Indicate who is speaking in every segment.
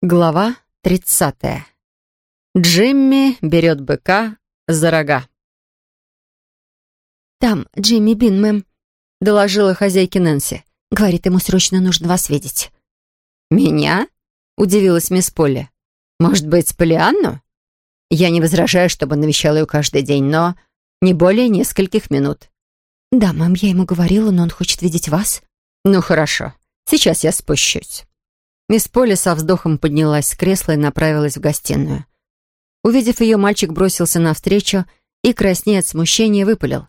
Speaker 1: Глава 30. Джимми берет быка за рога.
Speaker 2: «Там Джимми Бин, мэм», — доложила хозяйке Нэнси. «Говорит, ему срочно нужно вас видеть».
Speaker 1: «Меня?» — удивилась мисс Полли. «Может быть, Полианну? Я не возражаю, чтобы навещал ее каждый день, но не более нескольких минут».
Speaker 2: «Да, мэм, я ему говорила, но он хочет видеть вас».
Speaker 1: «Ну, хорошо. Сейчас я спущусь». Мисс Полли со вздохом поднялась с кресла и направилась в гостиную. Увидев ее, мальчик бросился навстречу и, краснея от смущения, выпалил.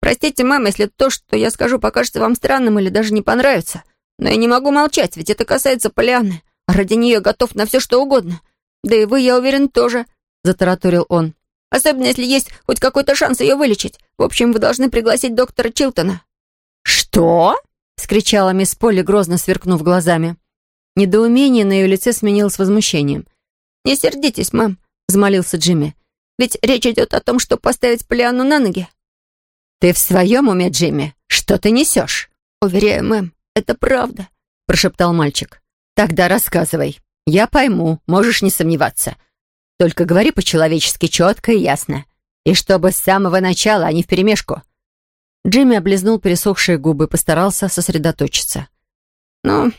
Speaker 3: «Простите, мама, если то, что я скажу, покажется вам странным или даже не понравится. Но я не могу молчать, ведь это касается Полианны. А ради нее готов на все, что угодно. Да и вы, я уверен, тоже», — затараторил он. «Особенно, если есть хоть какой-то шанс ее вылечить. В общем, вы должны пригласить доктора Чилтона».
Speaker 1: «Что?» — скричала мисс Полли, грозно сверкнув глазами. Недоумение на ее лице сменилось возмущением.
Speaker 3: «Не сердитесь, мам», — взмолился Джимми. «Ведь речь идет о том, чтобы поставить Полианну на ноги».
Speaker 1: «Ты в своем уме, Джимми? Что ты несешь?»
Speaker 3: «Уверяю, мэм, это правда», —
Speaker 1: прошептал мальчик. «Тогда рассказывай. Я пойму, можешь не сомневаться. Только говори по-человечески четко и ясно. И чтобы с самого начала, а не вперемешку». Джимми облизнул пересохшие губы и постарался сосредоточиться.
Speaker 3: «Ну,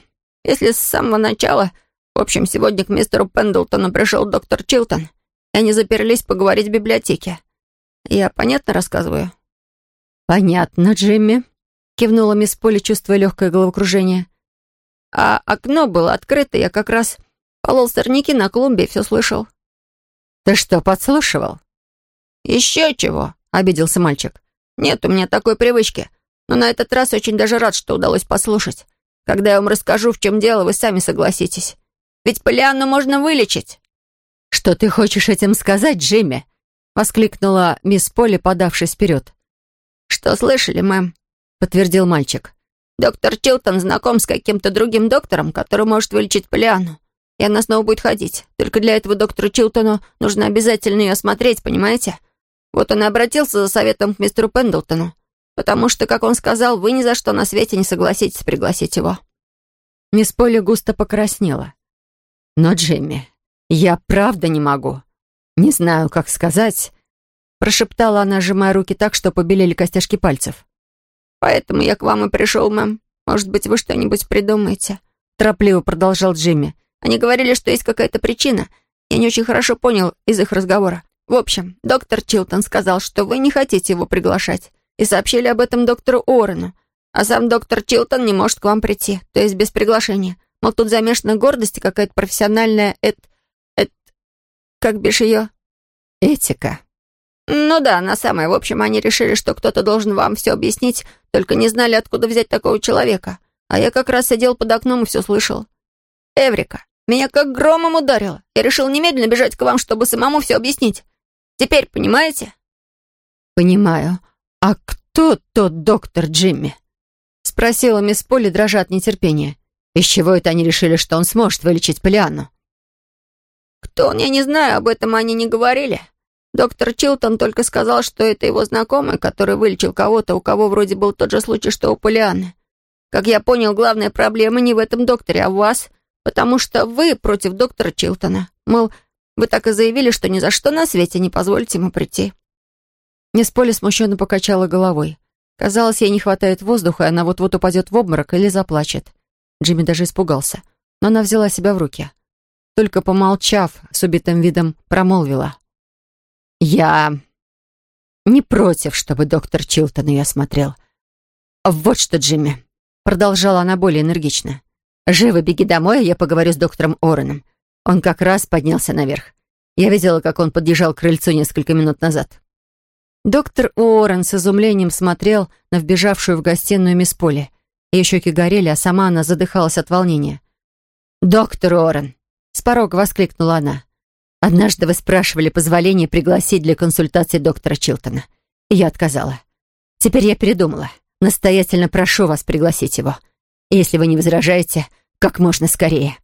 Speaker 3: если с самого начала... В общем, сегодня к мистеру Пендлтону пришел доктор Чилтон, и они заперлись поговорить в библиотеке. Я понятно рассказываю?»
Speaker 1: «Понятно, Джимми», — кивнула мисс Поли, чувствуя легкое головокружение.
Speaker 3: «А окно было открыто, я как раз полол сорняки на клумбе и все слышал».
Speaker 1: «Ты что, подслушивал?»
Speaker 3: «Еще чего», — обиделся мальчик. «Нет у меня такой привычки, но на этот раз очень даже рад, что удалось послушать. Когда я вам расскажу, в чем дело, вы сами согласитесь. Ведь Полианну можно вылечить».
Speaker 1: «Что ты хочешь этим сказать, Джимми?» — воскликнула мисс Полли, подавшись вперед.
Speaker 3: «Что слышали, мэм?» — подтвердил мальчик. «Доктор Чилтон знаком с каким-то другим доктором, который может вылечить Полианну. И она снова будет ходить. Только для этого доктору Чилтону нужно обязательно ее осмотреть, понимаете? Вот он и обратился за советом к мистеру Пендлтону. Потому что, как он сказал, вы ни за что на свете не согласитесь пригласить его».
Speaker 1: Мисс Полли густо покраснела. «Но, Джимми, я правда не могу. Не знаю, как сказать...» Прошептала она, сжимая руки так, что побелели костяшки пальцев.
Speaker 3: «Поэтому я к вам и пришел, мэм. Может быть, вы что-нибудь придумаете?»
Speaker 1: Торопливо продолжал Джимми.
Speaker 3: «Они говорили, что есть какая-то причина. Я не очень хорошо понял из их разговора. В общем, доктор Чилтон сказал, что вы не хотите его приглашать и сообщили об этом доктору Уоррену. А сам доктор Чилтон не может к вам прийти, то есть без приглашения. Мол, тут замешана гордость и какая-то профессиональная эт... эт... как бишь ее?
Speaker 1: Этика.
Speaker 3: Ну да, она самая. В общем, они решили, что кто-то должен вам все объяснить, только не знали, откуда взять такого человека. А я как раз сидел под окном и все слышал. Эврика, меня как громом ударило. Я решил немедленно бежать к вам, чтобы самому все объяснить. Теперь понимаете?
Speaker 1: Понимаю. «А кто тот доктор Джимми?» — спросила мисс Полли, дрожа от нетерпения. «Из чего это они решили, что он сможет вылечить Полианну?»
Speaker 3: «Кто он, я не знаю, об этом они не говорили. Доктор Чилтон только сказал, что это его знакомый, который вылечил кого-то, у кого вроде был тот же случай, что у Полианны. Как я понял, главная проблема не в этом докторе, а в вас, потому что вы против доктора Чилтона. Мол, вы так и заявили, что ни за что на свете не позволите ему прийти».
Speaker 1: Полли смущенно покачала головой. Казалось, ей не хватает воздуха, и она вот-вот упадет в обморок или заплачет. Джимми даже испугался, но она взяла себя в руки. Только помолчав, с убитым видом промолвила. «Я не против, чтобы доктор Чилтон ее осмотрел. Вот что, Джимми», — продолжала она более энергично. «Живо беги домой, а я поговорю с доктором Ороном. Он как раз поднялся наверх. Я видела, как он подъезжал к крыльцу несколько минут назад». Доктор Уоррен с изумлением смотрел на вбежавшую в гостиную мисс Поли. Ее щеки горели, а сама она задыхалась от волнения. «Доктор Уоррен!» — с порога воскликнула она. «Однажды вы спрашивали позволения пригласить для консультации доктора Чилтона. И я отказала. Теперь я передумала. Настоятельно прошу вас пригласить его. Если вы не возражаете, как можно скорее».